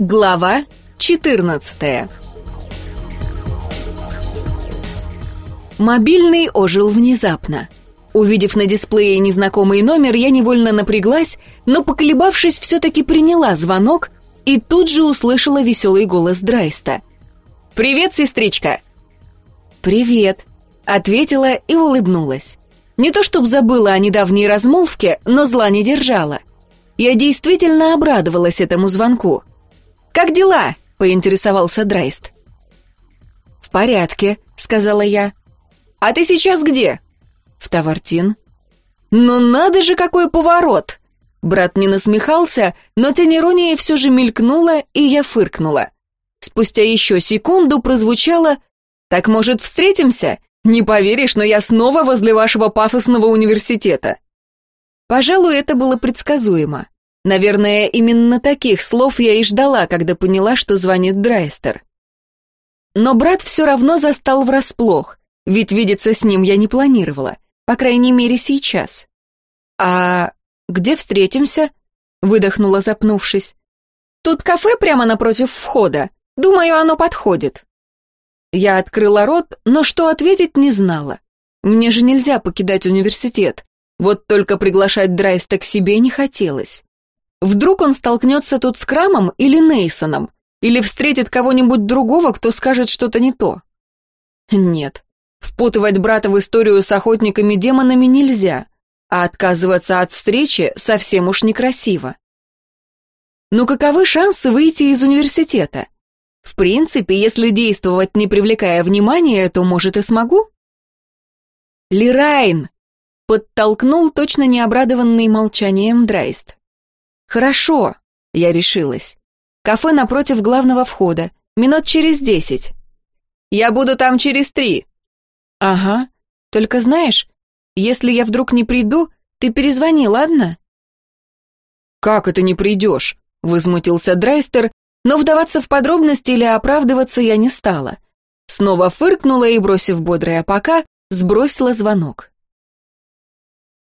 Глава 14 Мобильный ожил внезапно. Увидев на дисплее незнакомый номер, я невольно напряглась, но, поколебавшись, все-таки приняла звонок и тут же услышала веселый голос Драйста. «Привет, сестричка!» «Привет», — ответила и улыбнулась. Не то чтоб забыла о недавней размолвке, но зла не держала. Я действительно обрадовалась этому звонку. «Как дела?» — поинтересовался Драйст. «В порядке», — сказала я. «А ты сейчас где?» «В Тавартин». «Ну надо же, какой поворот!» Брат не насмехался, но тень иронии все же мелькнула, и я фыркнула. Спустя еще секунду прозвучало «Так, может, встретимся? Не поверишь, но я снова возле вашего пафосного университета». Пожалуй, это было предсказуемо. Наверное, именно таких слов я и ждала, когда поняла, что звонит Драйстер. Но брат все равно застал врасплох, ведь видеться с ним я не планировала, по крайней мере сейчас. «А где встретимся?» — выдохнула, запнувшись. «Тут кафе прямо напротив входа. Думаю, оно подходит». Я открыла рот, но что ответить не знала. Мне же нельзя покидать университет. Вот только приглашать Драйста к себе не хотелось. Вдруг он столкнется тут с Крамом или Нейсоном, или встретит кого-нибудь другого, кто скажет что-то не то. Нет, впутывать брата в историю с охотниками-демонами нельзя, а отказываться от встречи совсем уж некрасиво. Но каковы шансы выйти из университета? В принципе, если действовать, не привлекая внимания, то, может, и смогу? Лирайн! Подтолкнул точно необрадованный молчанием Драйст. «Хорошо», — я решилась. «Кафе напротив главного входа. Минут через десять». «Я буду там через три». «Ага. Только знаешь, если я вдруг не приду, ты перезвони, ладно?» «Как это не придешь?» — возмутился Драйстер, но вдаваться в подробности или оправдываться я не стала. Снова фыркнула и, бросив бодрое «пока», сбросила звонок.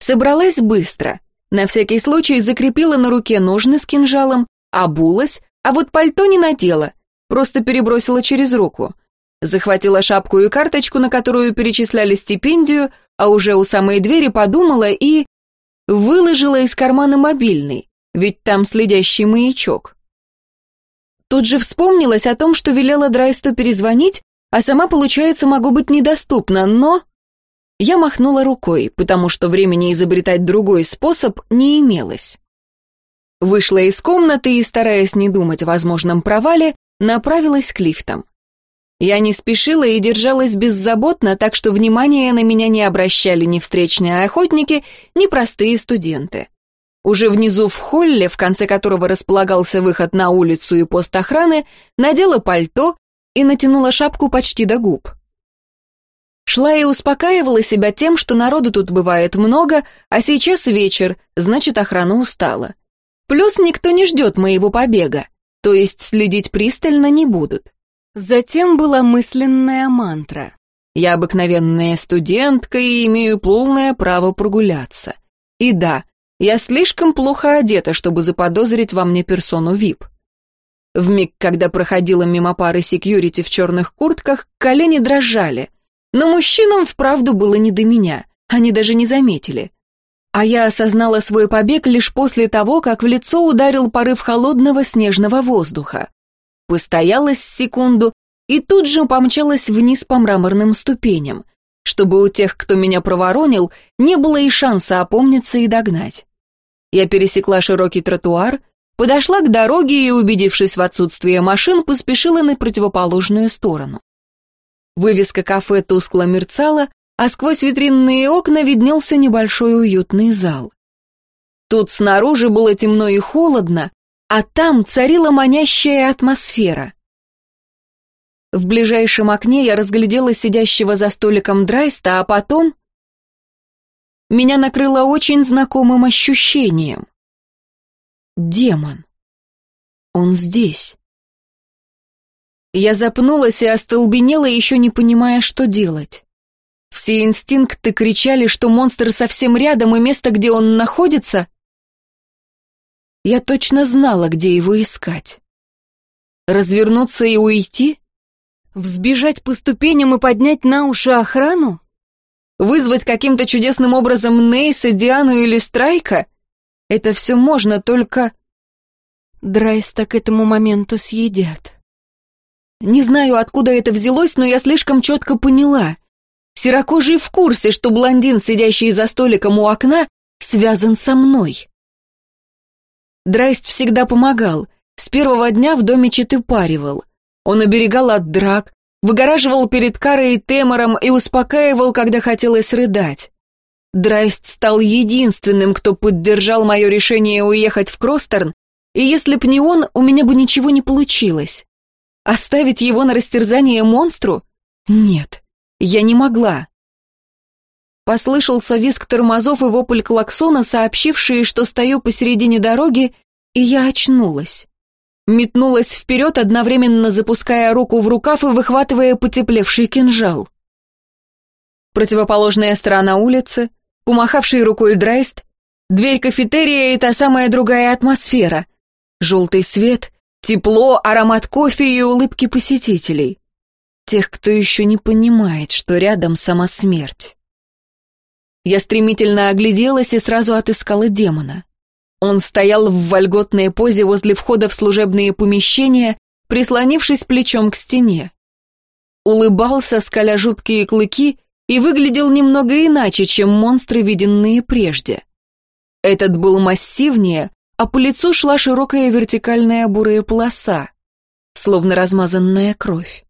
Собралась быстро — на всякий случай закрепила на руке ножны с кинжалом, обулась, а вот пальто не надела, просто перебросила через руку. Захватила шапку и карточку, на которую перечисляли стипендию, а уже у самой двери подумала и... Выложила из кармана мобильный, ведь там следящий маячок. Тут же вспомнилась о том, что велела Драйсту перезвонить, а сама, получается, могу быть недоступна, но... Я махнула рукой, потому что времени изобретать другой способ не имелось. Вышла из комнаты и, стараясь не думать о возможном провале, направилась к лифтам. Я не спешила и держалась беззаботно, так что внимания на меня не обращали ни встречные охотники, ни простые студенты. Уже внизу в холле, в конце которого располагался выход на улицу и пост охраны, надела пальто и натянула шапку почти до губ. Шла и успокаивала себя тем, что народу тут бывает много, а сейчас вечер, значит, охрана устала. Плюс никто не ждет моего побега, то есть следить пристально не будут. Затем была мысленная мантра. Я обыкновенная студентка и имею полное право прогуляться. И да, я слишком плохо одета, чтобы заподозрить во мне персону ВИП. В миг, когда проходила мимо пары секьюрити в черных куртках, колени дрожали — но мужчинам вправду было не до меня, они даже не заметили. А я осознала свой побег лишь после того, как в лицо ударил порыв холодного снежного воздуха. Постояла с секунду и тут же помчалась вниз по мраморным ступеням, чтобы у тех, кто меня проворонил, не было и шанса опомниться и догнать. Я пересекла широкий тротуар, подошла к дороге и, убедившись в отсутствии машин, поспешила на противоположную сторону. Вывеска кафе тускло мерцала, а сквозь витринные окна виднелся небольшой уютный зал. Тут снаружи было темно и холодно, а там царила манящая атмосфера. В ближайшем окне я разглядела сидящего за столиком Драйста, а потом... Меня накрыло очень знакомым ощущением. Демон. Он здесь. Я запнулась и остолбенела, еще не понимая, что делать. Все инстинкты кричали, что монстр совсем рядом, и место, где он находится... Я точно знала, где его искать. Развернуться и уйти? Взбежать по ступеням и поднять на уши охрану? Вызвать каким-то чудесным образом Нейса, Диану или Страйка? Это все можно, только... Драйста к этому моменту съедят. Не знаю, откуда это взялось, но я слишком четко поняла. Серокожий в курсе, что блондин, сидящий за столиком у окна, связан со мной. Драйст всегда помогал. С первого дня в доме читы паривал. Он оберегал от драк, выгораживал перед Карой и Темором и успокаивал, когда хотелось рыдать. Драйст стал единственным, кто поддержал мое решение уехать в Кростерн, и если б не он, у меня бы ничего не получилось. Оставить его на растерзание монстру? Нет, я не могла. Послышался визг тормозов и вопль клаксона, сообщившие, что стою посередине дороги, и я очнулась. Метнулась вперед, одновременно запуская руку в рукав и выхватывая потеплевший кинжал. Противоположная сторона улицы, умахавший рукой Драйст, дверь кафетерия и та самая другая атмосфера. Желтый свет, тепло, аромат кофе и улыбки посетителей. Тех, кто еще не понимает, что рядом сама смерть. Я стремительно огляделась и сразу отыскала демона. Он стоял в вольготной позе возле входа в служебные помещения, прислонившись плечом к стене. Улыбался, скаля жуткие клыки, и выглядел немного иначе, чем монстры, виденные прежде. Этот был массивнее, а по лицу шла широкая вертикальная бурая полоса, словно размазанная кровь.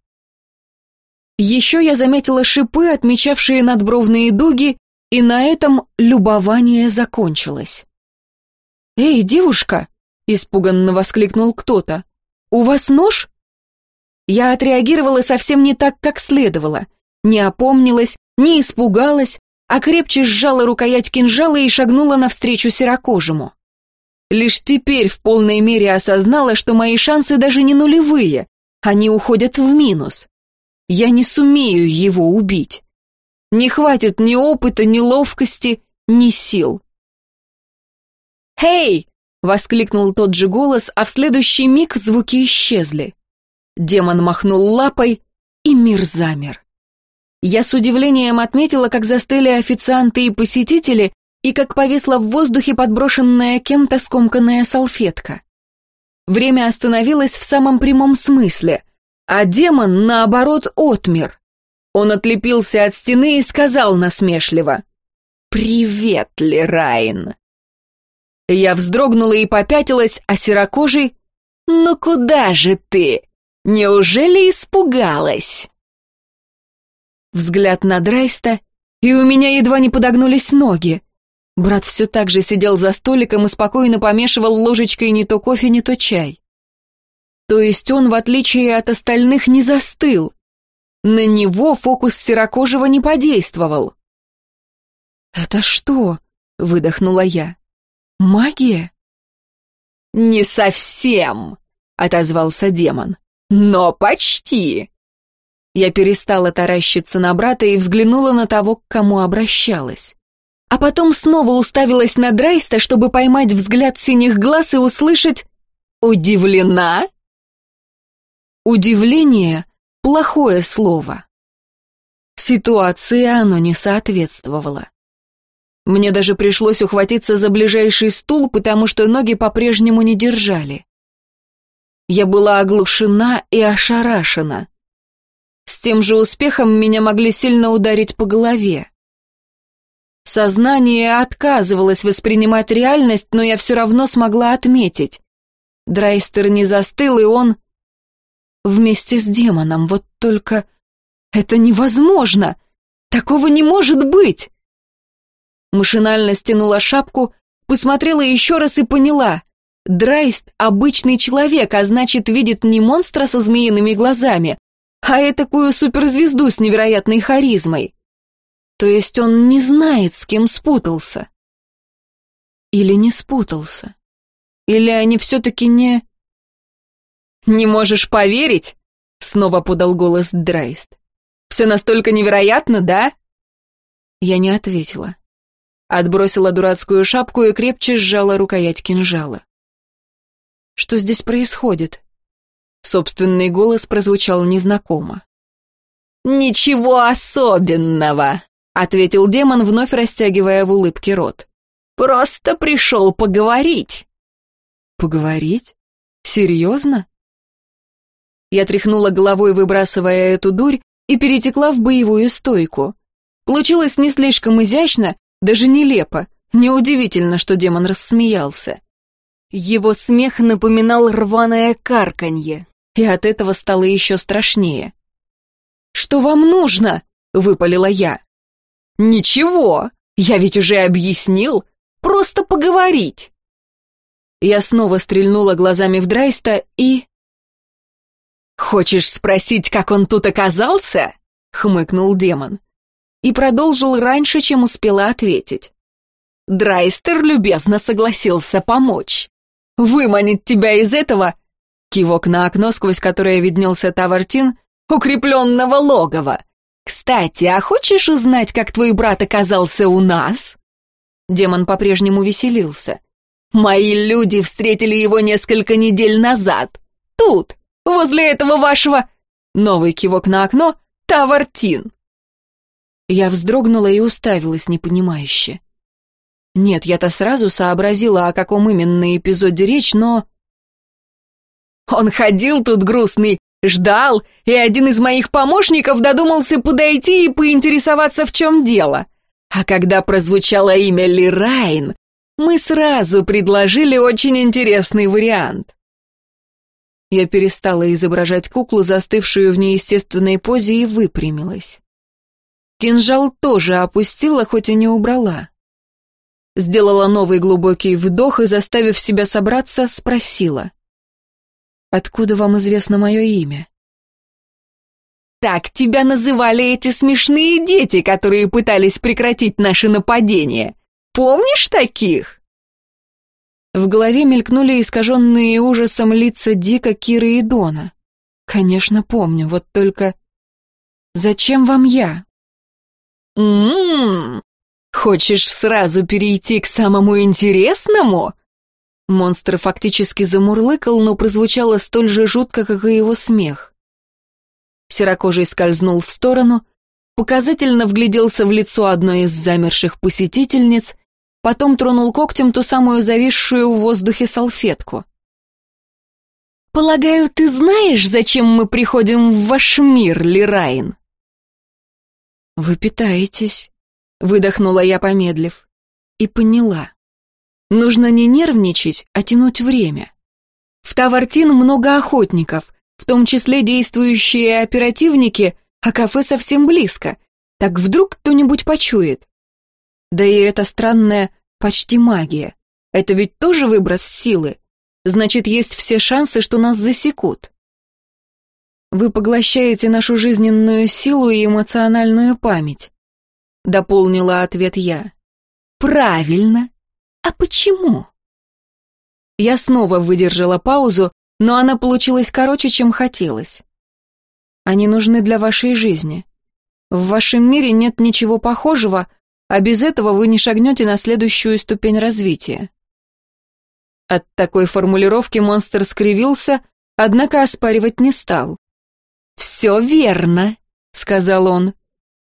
Еще я заметила шипы, отмечавшие надбровные дуги, и на этом любование закончилось. «Эй, девушка!» — испуганно воскликнул кто-то. «У вас нож?» Я отреагировала совсем не так, как следовало. Не опомнилась, не испугалась, а крепче сжала рукоять кинжала и шагнула навстречу серокожему. Лишь теперь в полной мере осознала, что мои шансы даже не нулевые, они уходят в минус. Я не сумею его убить. Не хватит ни опыта, ни ловкости, ни сил. «Хей!» — воскликнул тот же голос, а в следующий миг звуки исчезли. Демон махнул лапой, и мир замер. Я с удивлением отметила, как застыли официанты и посетители, и как повисла в воздухе подброшенная кем-то скомканная салфетка. Время остановилось в самом прямом смысле, а демон, наоборот, отмер. Он отлепился от стены и сказал насмешливо. «Привет, Лерайн!» Я вздрогнула и попятилась, а серокожий... «Ну куда же ты? Неужели испугалась?» Взгляд на Драйста, и у меня едва не подогнулись ноги. Брат все так же сидел за столиком и спокойно помешивал ложечкой не то кофе, не то чай. То есть он, в отличие от остальных, не застыл, на него фокус серокожего не подействовал. «Это что?» — выдохнула я. «Магия?» «Не совсем», — отозвался демон. «Но почти». Я перестала таращиться на брата и взглянула на того, к кому обращалась. А потом снова уставилась на Драйста, чтобы поймать взгляд синих глаз и услышать «Удивлена?» Удивление Плохое слово. Ситуации оно не соответствовало. Мне даже пришлось ухватиться за ближайший стул, потому что ноги по-прежнему не держали. Я была оглушена и ошарашена. С тем же успехом меня могли сильно ударить по голове. Сознание отказывалось воспринимать реальность, но я все равно смогла отметить. Драйстер не застыл, и он Вместе с демоном, вот только... Это невозможно! Такого не может быть! Машинально стянула шапку, посмотрела еще раз и поняла. Драйст — обычный человек, а значит, видит не монстра со змеиными глазами, а такую суперзвезду с невероятной харизмой. То есть он не знает, с кем спутался. Или не спутался. Или они все-таки не... «Не можешь поверить?» — снова подал голос Драйст. «Все настолько невероятно, да?» Я не ответила. Отбросила дурацкую шапку и крепче сжала рукоять кинжала. «Что здесь происходит?» Собственный голос прозвучал незнакомо. «Ничего особенного», — ответил демон, вновь растягивая в улыбке рот. «Просто пришел поговорить». «Поговорить? Серьезно?» Я тряхнула головой, выбрасывая эту дурь, и перетекла в боевую стойку. Получилось не слишком изящно, даже нелепо. Неудивительно, что демон рассмеялся. Его смех напоминал рваное карканье, и от этого стало еще страшнее. «Что вам нужно?» — выпалила я. «Ничего, я ведь уже объяснил, просто поговорить». Я снова стрельнула глазами в Драйста и... «Хочешь спросить, как он тут оказался?» — хмыкнул демон. И продолжил раньше, чем успела ответить. Драйстер любезно согласился помочь. Выманить тебя из этого, кивок на окно, сквозь которое виднелся Тавартин, укрепленного логова. Кстати, а хочешь узнать, как твой брат оказался у нас? Демон по-прежнему веселился. Мои люди встретили его несколько недель назад. Тут, возле этого вашего...» Новый кивок на окно — Тавартин. Я вздрогнула и уставилась непонимающе. Нет, я-то сразу сообразила, о каком именно эпизоде речь, но... Он ходил тут грустный, ждал, и один из моих помощников додумался подойти и поинтересоваться, в чем дело. А когда прозвучало имя Лирайн, мы сразу предложили очень интересный вариант. Я перестала изображать куклу, застывшую в неестественной позе, и выпрямилась. Кинжал тоже опустила, хоть и не убрала. Сделала новый глубокий вдох и, заставив себя собраться, спросила. «Откуда вам известно мое имя?» «Так тебя называли эти смешные дети, которые пытались прекратить наше нападение. Помнишь таких?» В голове мелькнули искаженные ужасом лица Дика, Киры и Дона. Конечно, помню, вот только... Зачем вам я? «М-м-м, хочешь сразу перейти к самому интересному?» Монстр фактически замурлыкал, но прозвучало столь же жутко, как и его смех. Серокожий скользнул в сторону, показательно вгляделся в лицо одной из замерших посетительниц потом тронул когтем ту самую зависшую в воздухе салфетку. «Полагаю, ты знаешь, зачем мы приходим в ваш мир, Лирайн?» «Вы питаетесь», — выдохнула я, помедлив, и поняла. Нужно не нервничать, а тянуть время. В Тавартин много охотников, в том числе действующие оперативники, а кафе совсем близко. Так вдруг кто-нибудь почует? Да и это странная почти магия. Это ведь тоже выброс силы. Значит, есть все шансы, что нас засекут. Вы поглощаете нашу жизненную силу и эмоциональную память. Дополнила ответ я. Правильно. А почему? Я снова выдержала паузу, но она получилась короче, чем хотелось. Они нужны для вашей жизни. В вашем мире нет ничего похожего, а без этого вы не шагнете на следующую ступень развития. От такой формулировки монстр скривился, однако оспаривать не стал. «Все верно», — сказал он.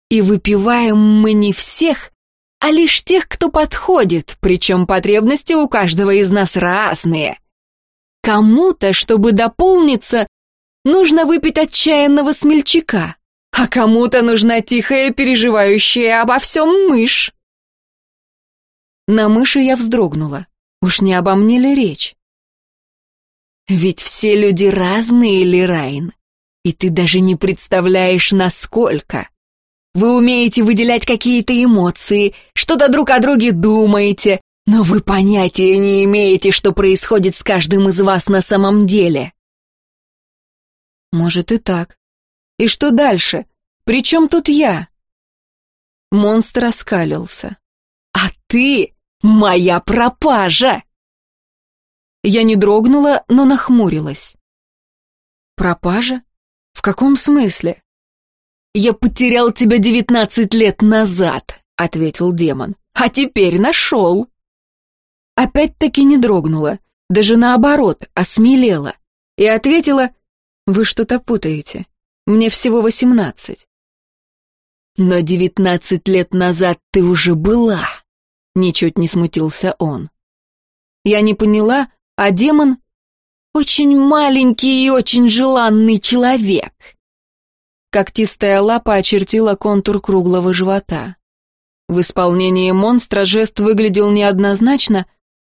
«И выпиваем мы не всех, а лишь тех, кто подходит, причем потребности у каждого из нас разные. Кому-то, чтобы дополниться, нужно выпить отчаянного смельчака, а кому-то нужна тихая, переживающая обо всем мышь. На мыши я вздрогнула. Уж не обо мне ли речь? Ведь все люди разные, Лирайн, и ты даже не представляешь, насколько. Вы умеете выделять какие-то эмоции, что-то друг о друге думаете, но вы понятия не имеете, что происходит с каждым из вас на самом деле. Может и так. И что дальше? Причем тут я? Монстр оскалился. А ты моя пропажа! Я не дрогнула, но нахмурилась. Пропажа? В каком смысле? Я потерял тебя девятнадцать лет назад, ответил демон. А теперь нашел. Опять-таки не дрогнула, даже наоборот, осмелела. И ответила, Вы что-то путаете. Мне всего восемнадцать. Но девятнадцать лет назад ты уже была. Ничуть не смутился он. Я не поняла, а демон очень маленький и очень желанный человек. Когтистая лапа очертила контур круглого живота. В исполнении монстра жест выглядел неоднозначно,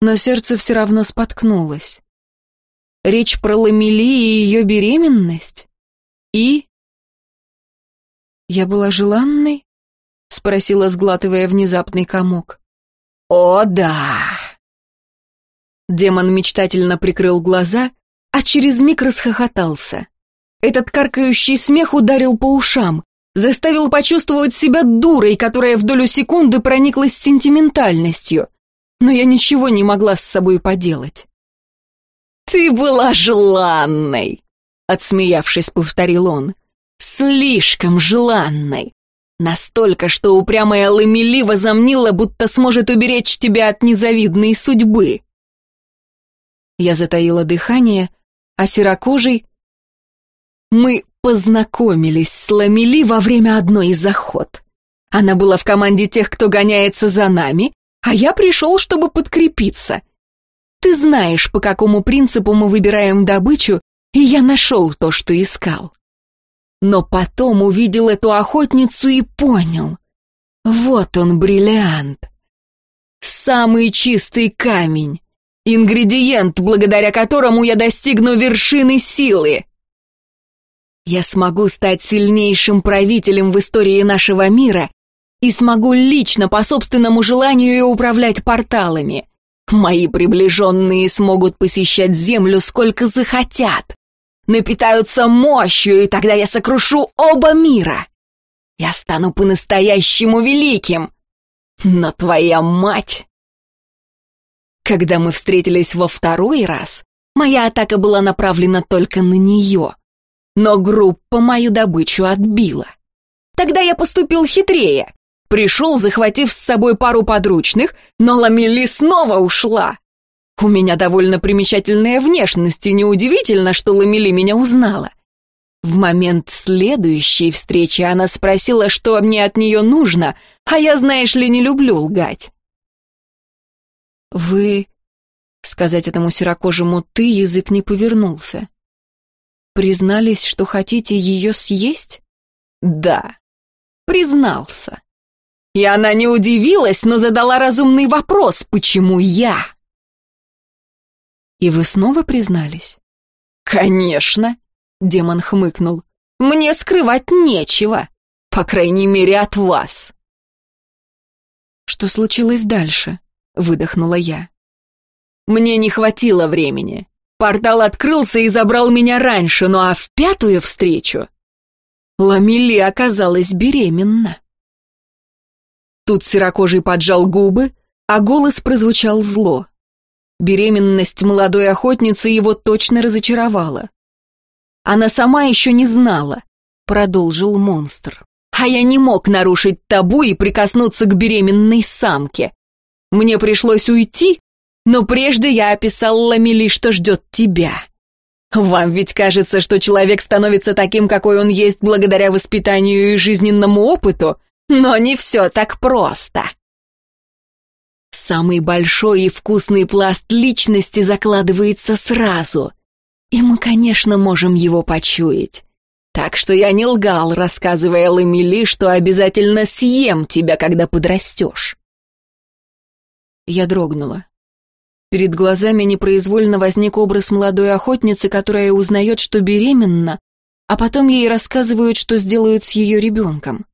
но сердце все равно споткнулось. Речь про Ламели и ее беременность? И? Я была желанной? Спросила, сглатывая внезапный комок. О, да! Демон мечтательно прикрыл глаза, а через миг расхохотался. Этот каркающий смех ударил по ушам, заставил почувствовать себя дурой, которая в долю секунды прониклась сентиментальностью. Но я ничего не могла с собой поделать. «Ты была желанной!» — отсмеявшись, повторил он. «Слишком желанной! Настолько, что упрямая Ламели возомнила, будто сможет уберечь тебя от незавидной судьбы!» Я затаила дыхание, а серокожий... Мы познакомились с Ламели во время одной из охот. Она была в команде тех, кто гоняется за нами, а я пришел, чтобы подкрепиться. Ты знаешь, по какому принципу мы выбираем добычу, и я нашел то, что искал. Но потом увидел эту охотницу и понял. Вот он, бриллиант. Самый чистый камень. Ингредиент, благодаря которому я достигну вершины силы. Я смогу стать сильнейшим правителем в истории нашего мира и смогу лично по собственному желанию управлять порталами. Мои приближенные смогут посещать Землю сколько захотят. Напитаются мощью, и тогда я сокрушу оба мира. Я стану по-настоящему великим. Но твоя мать... Когда мы встретились во второй раз, моя атака была направлена только на нее. Но группа мою добычу отбила. Тогда я поступил хитрее. Пришел, захватив с собой пару подручных, но Ламели снова ушла. У меня довольно примечательная внешность, и неудивительно, что Ламели меня узнала. В момент следующей встречи она спросила, что мне от нее нужно, а я, знаешь ли, не люблю лгать. «Вы...» Сказать этому серокожему «ты» язык не повернулся. «Признались, что хотите ее съесть?» «Да, признался». И она не удивилась, но задала разумный вопрос, почему я? «И вы снова признались?» «Конечно», — демон хмыкнул. «Мне скрывать нечего, по крайней мере, от вас». «Что случилось дальше?» — выдохнула я. «Мне не хватило времени. Портал открылся и забрал меня раньше, ну а в пятую встречу Ламили оказалась беременна». Тут серокожий поджал губы, а голос прозвучал зло. Беременность молодой охотницы его точно разочаровала. Она сама еще не знала, продолжил монстр. А я не мог нарушить табу и прикоснуться к беременной самке. Мне пришлось уйти, но прежде я описал Ламели, что ждет тебя. Вам ведь кажется, что человек становится таким, какой он есть, благодаря воспитанию и жизненному опыту, но не все так просто. Самый большой и вкусный пласт личности закладывается сразу. И мы, конечно, можем его почуять. Так что я не лгал, рассказывая Ламели, что обязательно съем тебя, когда подрастешь. Я дрогнула. Перед глазами непроизвольно возник образ молодой охотницы, которая узнает, что беременна, а потом ей рассказывают, что сделают с ее ребенком.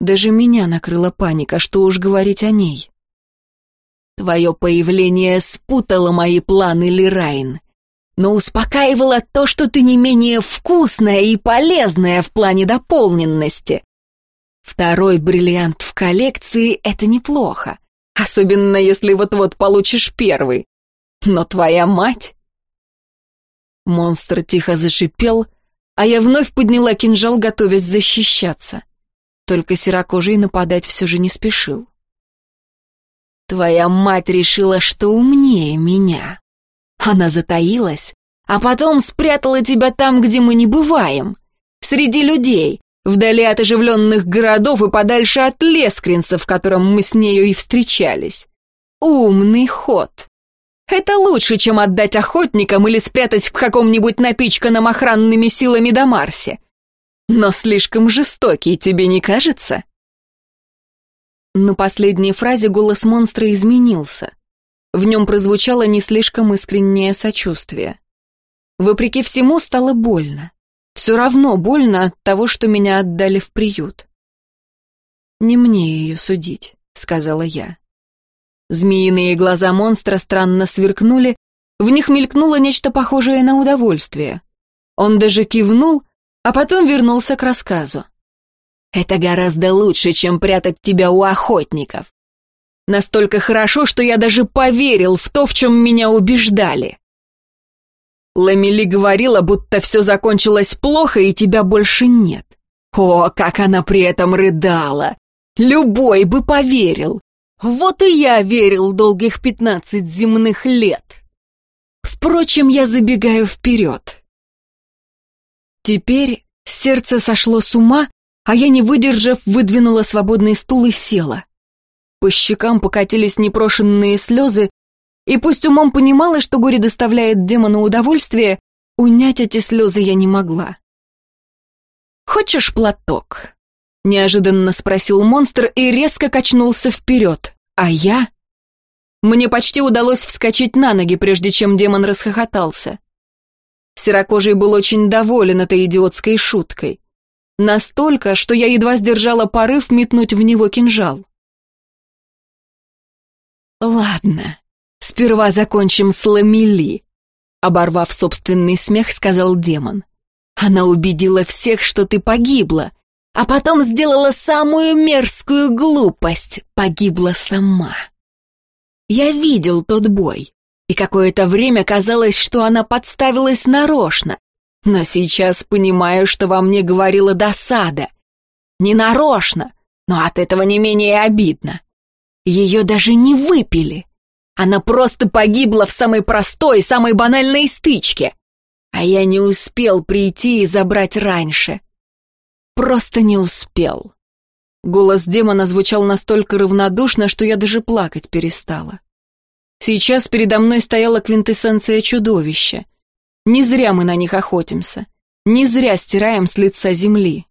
Даже меня накрыла паника, что уж говорить о ней. Твое появление спутало мои планы, Лирайн. Но успокаивало то, что ты не менее вкусная и полезная в плане дополненности. Второй бриллиант в коллекции — это неплохо. Особенно, если вот-вот получишь первый. Но твоя мать... Монстр тихо зашипел, а я вновь подняла кинжал, готовясь защищаться. Только серокожий нападать все же не спешил. Твоя мать решила, что умнее меня. Она затаилась, а потом спрятала тебя там, где мы не бываем. Среди людей, вдали от оживленных городов и подальше от Лескринса, в котором мы с нею и встречались. Умный ход. Это лучше, чем отдать охотникам или спрятать в каком-нибудь напичканном охранными силами до Марсе. Но слишком жестокий, тебе не кажется? На последней фразе голос монстра изменился. В нем прозвучало не слишком искреннее сочувствие. Вопреки всему стало больно. Все равно больно от того, что меня отдали в приют. «Не мне ее судить», — сказала я. Змеиные глаза монстра странно сверкнули, в них мелькнуло нечто похожее на удовольствие. Он даже кивнул, а потом вернулся к рассказу. «Это гораздо лучше, чем прятать тебя у охотников. Настолько хорошо, что я даже поверил в то, в чем меня убеждали. Ламели говорила, будто все закончилось плохо и тебя больше нет. О, как она при этом рыдала! Любой бы поверил. Вот и я верил долгих пятнадцать земных лет. Впрочем, я забегаю вперед. Теперь сердце сошло с ума, а я, не выдержав, выдвинула свободный стул и села. По щекам покатились непрошенные слезы, и пусть умом понимала, что горе доставляет демону удовольствие, унять эти слезы я не могла. «Хочешь платок?» — неожиданно спросил монстр и резко качнулся вперед. А я? Мне почти удалось вскочить на ноги, прежде чем демон расхохотался. Серокожий был очень доволен этой идиотской шуткой. Настолько, что я едва сдержала порыв метнуть в него кинжал. «Ладно», «Сперва закончим с Ламели», — оборвав собственный смех, сказал демон. «Она убедила всех, что ты погибла, а потом сделала самую мерзкую глупость, погибла сама. Я видел тот бой, и какое-то время казалось, что она подставилась нарочно, но сейчас понимаю, что во мне говорила досада. Не нарочно, но от этого не менее обидно. Ее даже не выпили. Она просто погибла в самой простой, самой банальной стычке. А я не успел прийти и забрать раньше. Просто не успел. Голос демона звучал настолько равнодушно, что я даже плакать перестала. Сейчас передо мной стояла квинтэссенция чудовища. Не зря мы на них охотимся. Не зря стираем с лица земли.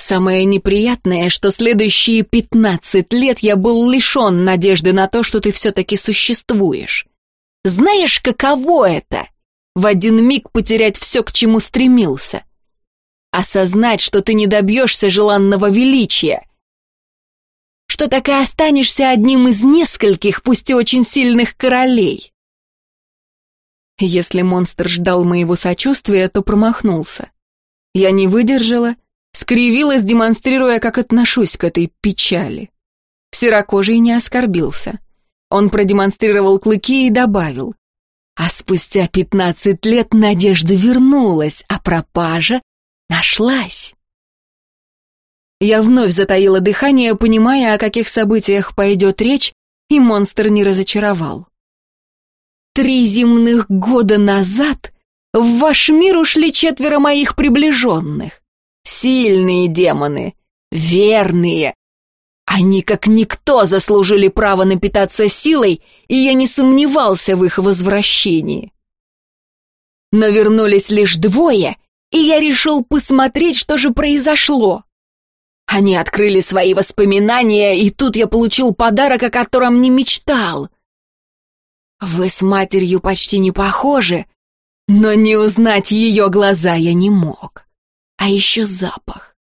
Самое неприятное, что следующие пятнадцать лет я был лишен надежды на то, что ты все-таки существуешь. Знаешь, каково это? В один миг потерять все, к чему стремился. Осознать, что ты не добьешься желанного величия. Что так и останешься одним из нескольких, пусть и очень сильных королей. Если монстр ждал моего сочувствия, то промахнулся. Я не выдержала скривилась, демонстрируя, как отношусь к этой печали. Серокожий не оскорбился. Он продемонстрировал клыки и добавил. А спустя пятнадцать лет надежда вернулась, а пропажа нашлась. Я вновь затаила дыхание, понимая, о каких событиях пойдет речь, и монстр не разочаровал. Три земных года назад в ваш мир ушли четверо моих приближенных. Сильные демоны, верные. Они как никто заслужили право напитаться силой, и я не сомневался в их возвращении. Но вернулись лишь двое, и я решил посмотреть, что же произошло. Они открыли свои воспоминания, и тут я получил подарок, о котором не мечтал. Вы с матерью почти не похожи, но не узнать ее глаза я не мог. А еще запах.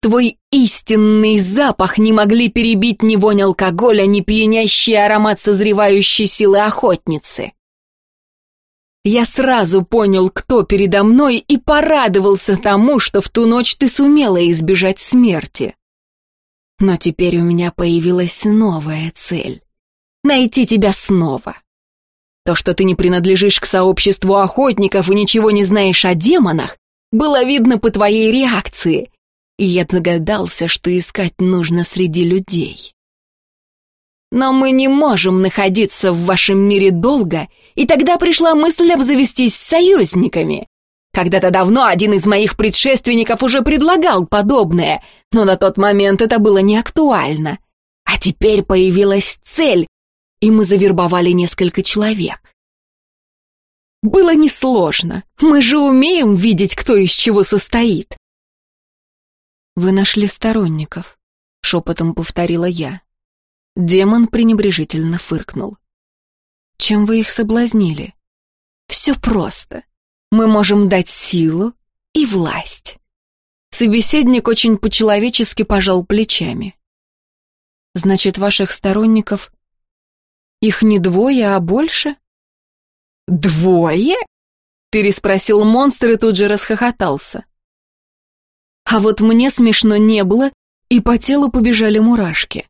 Твой истинный запах не могли перебить ни вонь алкоголя, ни пьянящий аромат созревающей силы охотницы. Я сразу понял, кто передо мной, и порадовался тому, что в ту ночь ты сумела избежать смерти. Но теперь у меня появилась новая цель — найти тебя снова. То, что ты не принадлежишь к сообществу охотников и ничего не знаешь о демонах, было видно по твоей реакции, и я догадался, что искать нужно среди людей. Но мы не можем находиться в вашем мире долго, и тогда пришла мысль обзавестись союзниками. Когда-то давно один из моих предшественников уже предлагал подобное, но на тот момент это было не актуально. А теперь появилась цель, и мы завербовали несколько человек. Было несложно. Мы же умеем видеть, кто из чего состоит. Вы нашли сторонников, шепотом повторила я. Демон пренебрежительно фыркнул. Чем вы их соблазнили? Все просто. Мы можем дать силу и власть. Собеседник очень по-человечески пожал плечами. Значит, ваших сторонников их не двое, а больше? Двое? Переспросил монстр и тут же расхохотался. А вот мне смешно не было, и по телу побежали мурашки.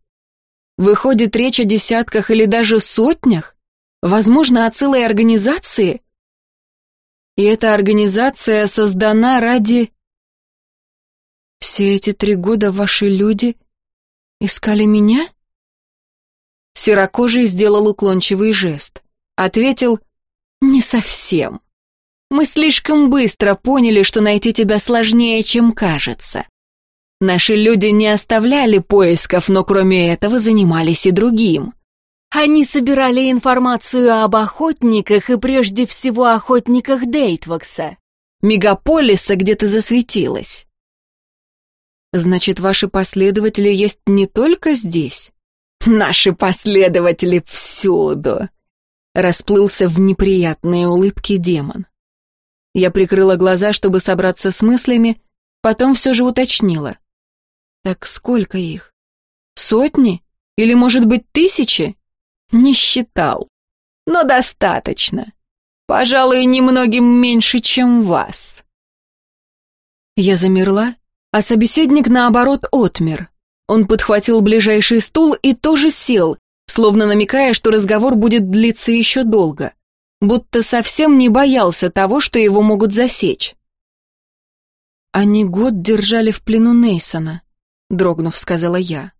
Выходит, речь о десятках или даже сотнях? Возможно, о целой организации? И эта организация создана ради... Все эти три года ваши люди искали меня? Серокожий сделал уклончивый жест. Ответил, не совсем. Мы слишком быстро поняли, что найти тебя сложнее, чем кажется. Наши люди не оставляли поисков, но кроме этого занимались и другим. Они собирали информацию об охотниках и прежде всего охотниках Дейтвокса. Мегаполиса где-то засветилась. Значит, ваши последователи есть не только здесь? Наши последователи всюду. Расплылся в неприятные улыбки демон. Я прикрыла глаза, чтобы собраться с мыслями, потом все же уточнила. Так сколько их? Сотни? Или, может быть, тысячи? Не считал. Но достаточно. Пожалуй, немногим меньше, чем вас. Я замерла, а собеседник, наоборот, отмер. Он подхватил ближайший стул и тоже сел, словно намекая, что разговор будет длиться еще долго, будто совсем не боялся того, что его могут засечь. Они год держали в плену Нейсона дрогнув, сказала я.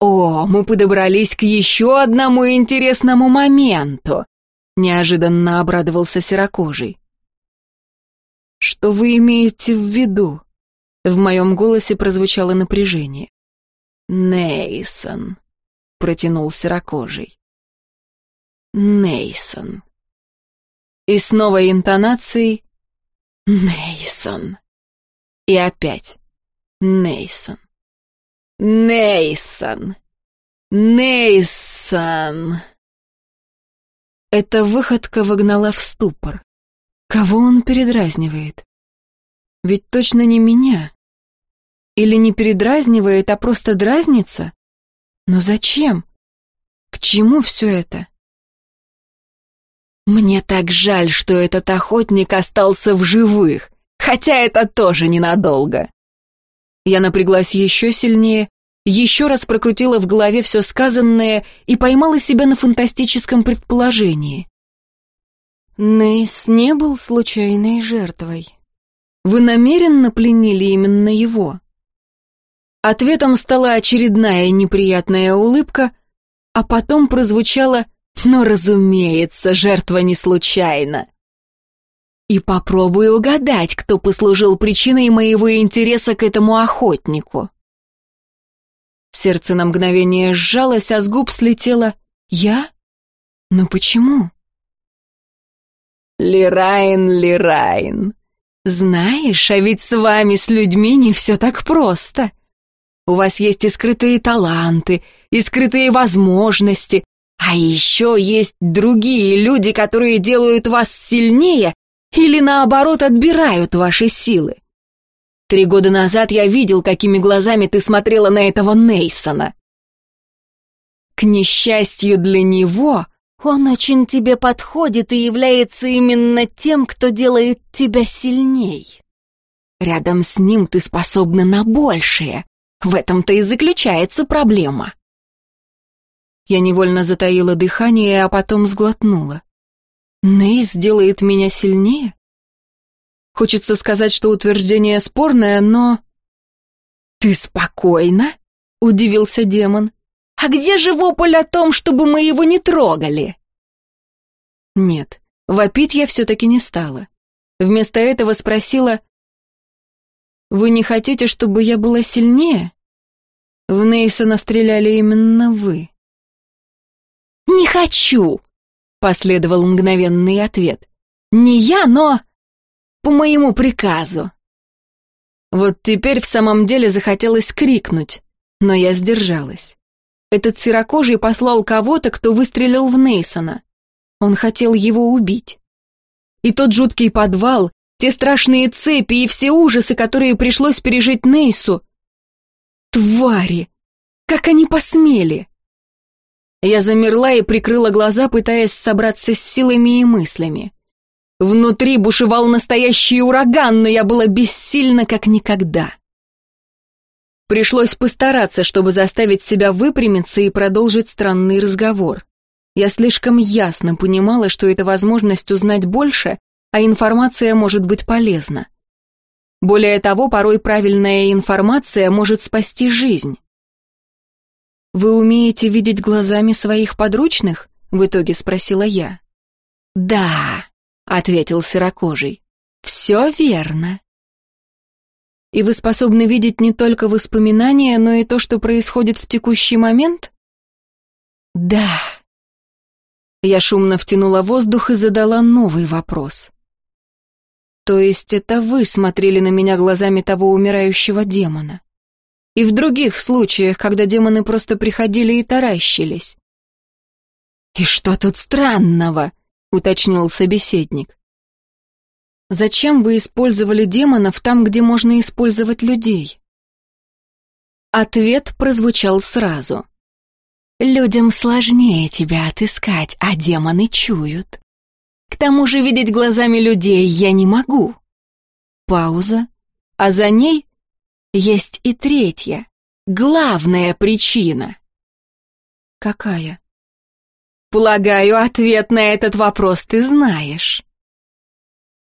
«О, мы подобрались к еще одному интересному моменту!» Неожиданно обрадовался серокожий. «Что вы имеете в виду?» В моем голосе прозвучало напряжение. «Нейсон», — протянул серокожий. «Нейсон». И снова интонацией «Нейсон». И опять «Нейсон». Нейсон. Нейсон. Эта выходка выгнала в ступор. Кого он передразнивает? Ведь точно не меня. Или не передразнивает, а просто дразнится? Но зачем? К чему все это? Мне так жаль, что этот охотник остался в живых, хотя это тоже ненадолго. Я напряглась еще сильнее, еще раз прокрутила в голове все сказанное и поймала себя на фантастическом предположении. Нейс не был случайной жертвой. Вы намеренно пленили именно его? Ответом стала очередная неприятная улыбка, а потом прозвучало «Но, разумеется, жертва не случайна». И попробуй угадать, кто послужил причиной моего интереса к этому охотнику. Сердце на мгновение сжалось, а с губ слетело «Я? Но почему?» «Лирайн, Лирайн, знаешь, а ведь с вами, с людьми, не все так просто. У вас есть и скрытые таланты, и скрытые возможности, а еще есть другие люди, которые делают вас сильнее или наоборот отбирают ваши силы? Три года назад я видел, какими глазами ты смотрела на этого Нейсона. К несчастью для него, он очень тебе подходит и является именно тем, кто делает тебя сильней. Рядом с ним ты способна на большее. В этом-то и заключается проблема. Я невольно затаила дыхание, а потом сглотнула. Нейс сделает меня сильнее? Хочется сказать, что утверждение спорное, но... «Ты спокойна?» — удивился демон. А где же вопль о том, чтобы мы его не трогали? Нет, вопить я все-таки не стала. Вместо этого спросила, «Вы не хотите, чтобы я была сильнее?» В Нейсона стреляли именно вы. «Не хочу!» — последовал мгновенный ответ. «Не я, но по моему приказу». Вот теперь в самом деле захотелось крикнуть, но я сдержалась. Этот серокожий послал кого-то, кто выстрелил в Нейсона. Он хотел его убить. И тот жуткий подвал, те страшные цепи и все ужасы, которые пришлось пережить Нейсу. Твари! Как они посмели! Я замерла и прикрыла глаза, пытаясь собраться с силами и мыслями. Внутри бушевал настоящий ураган, но я была бессильна как никогда. Пришлось постараться, чтобы заставить себя выпрямиться и продолжить странный разговор. Я слишком ясно понимала, что это возможность узнать больше, а информация может быть полезна. Более того, порой правильная информация может спасти жизнь. «Вы умеете видеть глазами своих подручных?» — в итоге спросила я. «Да», — ответил серокожий, — «все верно». «И вы способны видеть не только воспоминания, но и то, что происходит в текущий момент?» «Да», я шумно втянула воздух и задала новый вопрос. То есть это вы смотрели на меня глазами того умирающего демона? И в других случаях, когда демоны просто приходили и таращились? «И что тут странного?» — уточнил собеседник. «Зачем вы использовали демонов там, где можно использовать людей?» Ответ прозвучал сразу. Людям сложнее тебя отыскать, а демоны чуют. К тому же видеть глазами людей я не могу. Пауза, а за ней есть и третья, главная причина. Какая? Полагаю, ответ на этот вопрос ты знаешь.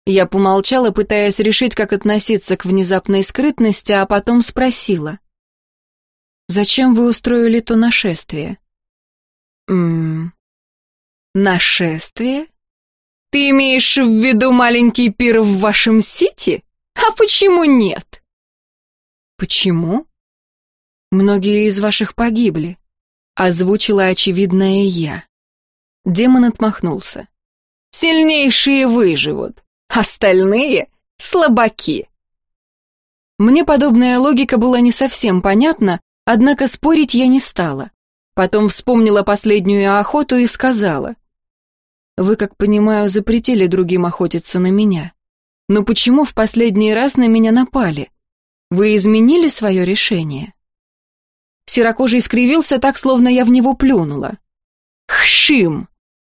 Я помолчала, пытаясь решить, как относиться к внезапной скрытности, а потом спросила. Зачем вы устроили то нашествие? Ммм... Нашествие? Ты имеешь в виду маленький пир в вашем сити? А почему нет? Почему? Многие из ваших погибли, озвучила очевидное я. Демон отмахнулся. Сильнейшие выживут, остальные — слабаки. Мне подобная логика была не совсем понятна, Однако спорить я не стала. Потом вспомнила последнюю охоту и сказала. «Вы, как понимаю, запретили другим охотиться на меня. Но почему в последний раз на меня напали? Вы изменили свое решение?» Серокожий скривился так, словно я в него плюнула. «Хшим!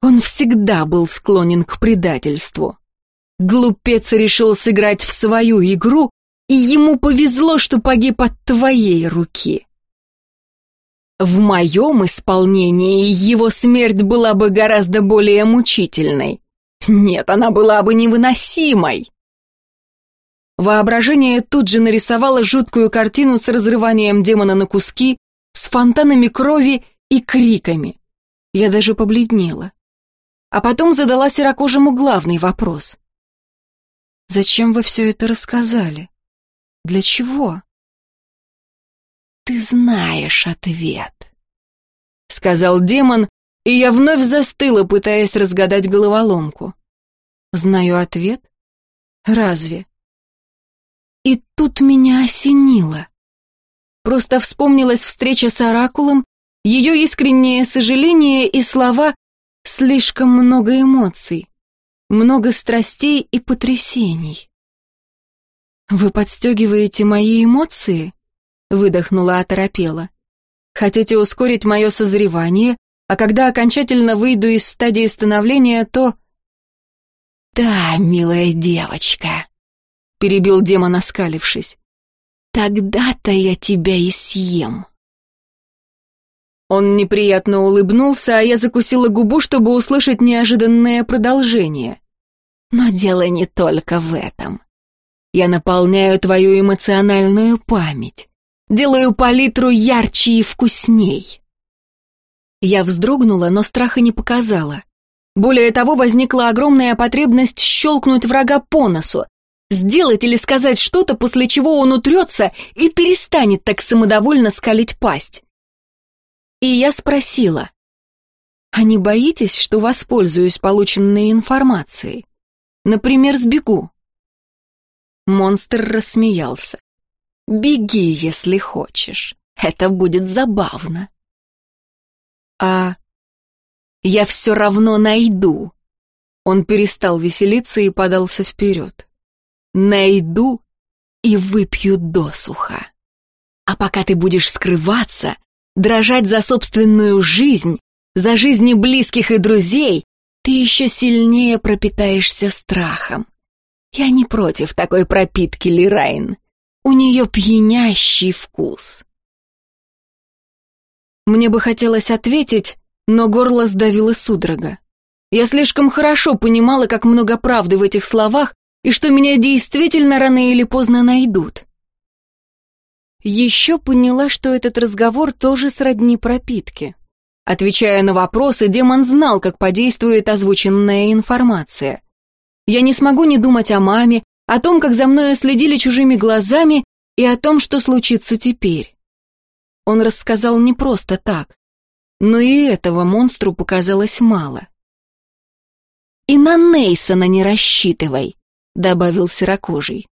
Он всегда был склонен к предательству. Глупец решил сыграть в свою игру, и ему повезло, что погиб от твоей руки. В моем исполнении его смерть была бы гораздо более мучительной. Нет, она была бы невыносимой. Воображение тут же нарисовало жуткую картину с разрыванием демона на куски, с фонтанами крови и криками. Я даже побледнела. А потом задала серокожему главный вопрос. «Зачем вы все это рассказали? Для чего?» Ты знаешь ответ», — сказал демон, и я вновь застыла, пытаясь разгадать головоломку. «Знаю ответ? Разве?» И тут меня осенило. Просто вспомнилась встреча с Оракулом, ее искреннее сожаление и слова «слишком много эмоций, много страстей и потрясений». «Вы подстегиваете мои эмоции?» Выдохнула оторопела. Хотите ускорить мое созревание, а когда окончательно выйду из стадии становления, то... «Да, милая девочка», — перебил демон, оскалившись. «Тогда-то я тебя и съем». Он неприятно улыбнулся, а я закусила губу, чтобы услышать неожиданное продолжение. «Но дело не только в этом. Я наполняю твою эмоциональную память делаю палитру ярче и вкусней. Я вздрогнула, но страха не показала. Более того, возникла огромная потребность щелкнуть врага по носу, сделать или сказать что-то, после чего он утрется и перестанет так самодовольно скалить пасть. И я спросила, а не боитесь, что воспользуюсь полученной информацией? Например, сбегу? Монстр рассмеялся. «Беги, если хочешь. Это будет забавно». «А я все равно найду». Он перестал веселиться и подался вперед. «Найду и выпью досуха. А пока ты будешь скрываться, дрожать за собственную жизнь, за жизни близких и друзей, ты еще сильнее пропитаешься страхом. Я не против такой пропитки, Лирайн. У нее пьянящий вкус. Мне бы хотелось ответить, но горло сдавило судорога. Я слишком хорошо понимала, как много правды в этих словах, и что меня действительно рано или поздно найдут. Еще поняла, что этот разговор тоже сродни пропитке. Отвечая на вопросы, демон знал, как подействует озвученная информация. Я не смогу не думать о маме, о том, как за мною следили чужими глазами и о том, что случится теперь. Он рассказал не просто так, но и этого монстру показалось мало. «И на Нейсона не рассчитывай», — добавил серокожий.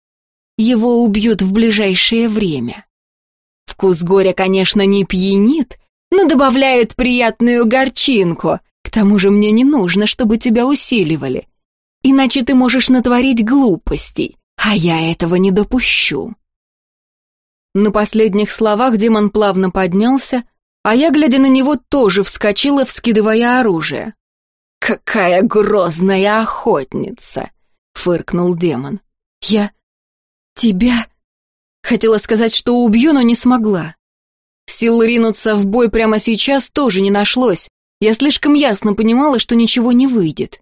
«Его убьют в ближайшее время. Вкус горя, конечно, не пьянит, но добавляет приятную горчинку. К тому же мне не нужно, чтобы тебя усиливали иначе ты можешь натворить глупостей, а я этого не допущу». На последних словах демон плавно поднялся, а я, глядя на него, тоже вскочила, вскидывая оружие. «Какая грозная охотница!» — фыркнул демон. «Я... тебя...» Хотела сказать, что убью, но не смогла. Сил ринуться в бой прямо сейчас тоже не нашлось. Я слишком ясно понимала, что ничего не выйдет.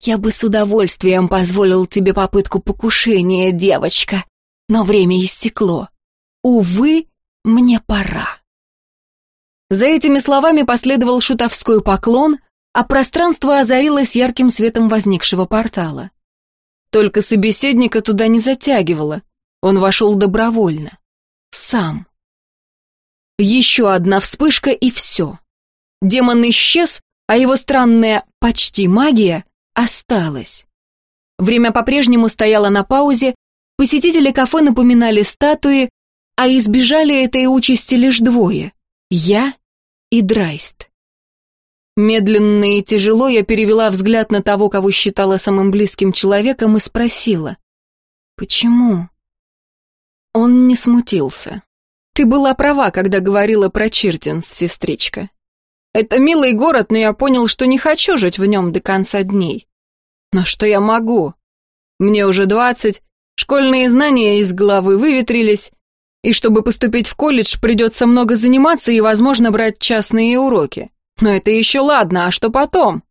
Я бы с удовольствием позволил тебе попытку покушения, девочка, но время истекло. Увы, мне пора. За этими словами последовал шутовской поклон, а пространство озарилось ярким светом возникшего портала. Только собеседника туда не затягивало, он вошел добровольно. Сам. Еще одна вспышка и все. Демон исчез, а его странная «почти магия» осталось. Время по-прежнему стояло на паузе, посетители кафе напоминали статуи, а избежали этой участи лишь двое — я и Драйст. Медленно и тяжело я перевела взгляд на того, кого считала самым близким человеком, и спросила, «Почему?» Он не смутился. «Ты была права, когда говорила про Чиртинс, сестричка. Это милый город, но я понял, что не хочу жить в нем до конца дней. Но что я могу? Мне уже двадцать, школьные знания из головы выветрились, и чтобы поступить в колледж, придется много заниматься и, возможно, брать частные уроки. Но это еще ладно, а что потом?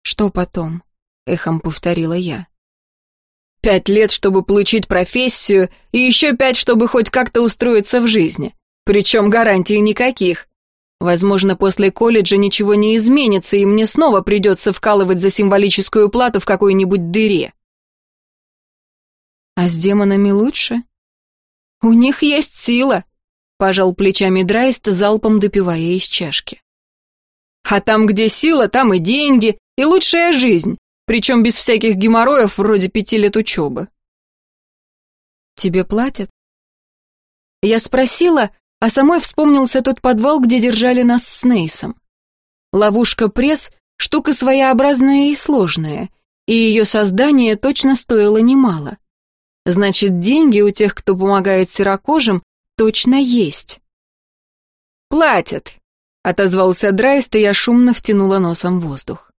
Что потом? Эхом повторила я. Пять лет, чтобы получить профессию, и еще пять, чтобы хоть как-то устроиться в жизни. Причем гарантий никаких. Возможно, после колледжа ничего не изменится, и мне снова придется вкалывать за символическую плату в какой-нибудь дыре. А с демонами лучше? У них есть сила, пожал плечами Драйст, залпом допивая из чашки. А там, где сила, там и деньги, и лучшая жизнь, причем без всяких геморроев вроде пяти лет учебы. Тебе платят? Я спросила, а самой вспомнился тот подвал, где держали нас с Нейсом. Ловушка-пресс — штука своеобразная и сложная, и ее создание точно стоило немало. Значит, деньги у тех, кто помогает серокожим, точно есть. «Платят», — отозвался Драйст, и я шумно втянула носом воздух.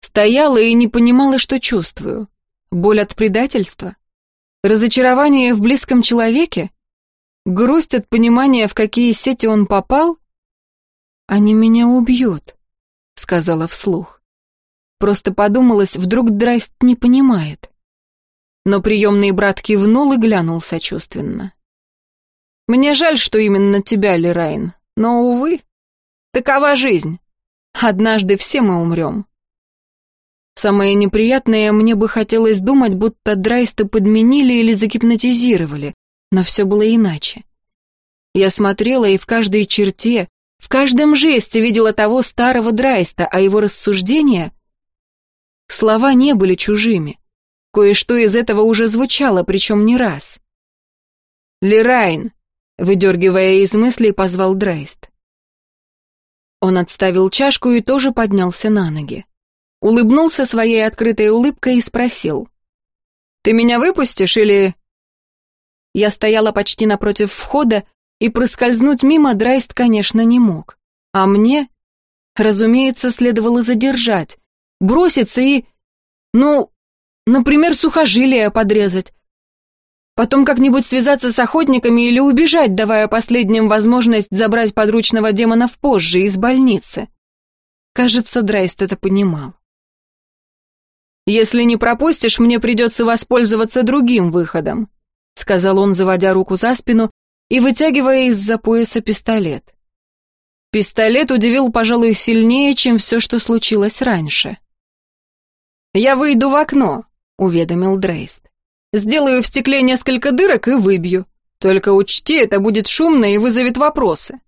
Стояла и не понимала, что чувствую. Боль от предательства? Разочарование в близком человеке? Грусть от понимания, в какие сети он попал? «Они меня убьют», — сказала вслух. Просто подумалось, вдруг Драйст не понимает. Но приемный брат кивнул и глянул сочувственно. «Мне жаль, что именно тебя, Лерайн, но, увы, Такова жизнь. Однажды все мы умрем. Самое неприятное, мне бы хотелось думать, будто Драйста подменили или загипнотизировали, но все было иначе. Я смотрела и в каждой черте, в каждом жесте видела того старого Драйста, а его рассуждения... Слова не были чужими. Кое-что из этого уже звучало, причем не раз. «Лерайн!» — выдергивая из мыслей, позвал Драйст. Он отставил чашку и тоже поднялся на ноги. Улыбнулся своей открытой улыбкой и спросил. «Ты меня выпустишь или...» Я стояла почти напротив входа, и проскользнуть мимо Драйст, конечно, не мог. А мне, разумеется, следовало задержать, броситься и... Ну, например, сухожилие подрезать. Потом как-нибудь связаться с охотниками или убежать, давая последним возможность забрать подручного демона позже из больницы. Кажется, Драйст это понимал. «Если не пропустишь, мне придется воспользоваться другим выходом», сказал он, заводя руку за спину и вытягивая из-за пояса пистолет. Пистолет удивил, пожалуй, сильнее, чем все, что случилось раньше. «Я выйду в окно», — уведомил Дрейст. «Сделаю в стекле несколько дырок и выбью. Только учти, это будет шумно и вызовет вопросы».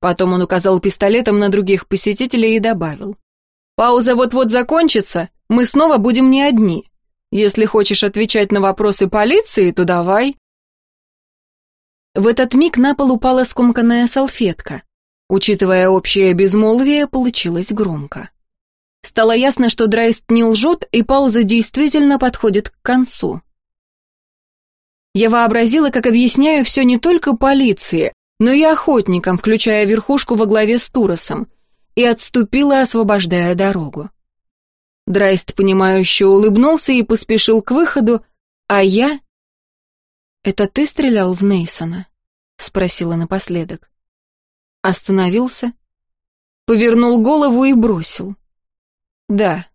Потом он указал пистолетом на других посетителей и добавил. «Пауза вот-вот закончится, мы снова будем не одни. Если хочешь отвечать на вопросы полиции, то давай». В этот миг на пол упала скомканная салфетка. Учитывая общее безмолвие, получилось громко. Стало ясно, что Драйст не лжет, и пауза действительно подходит к концу. Я вообразила, как объясняю все не только полиции, но и охотникам, включая верхушку во главе с Туросом, и отступила, освобождая дорогу. Драйст, понимающе улыбнулся и поспешил к выходу, а я... «Это ты стрелял в Нейсона?» — спросила напоследок. Остановился, повернул голову и бросил. «Да».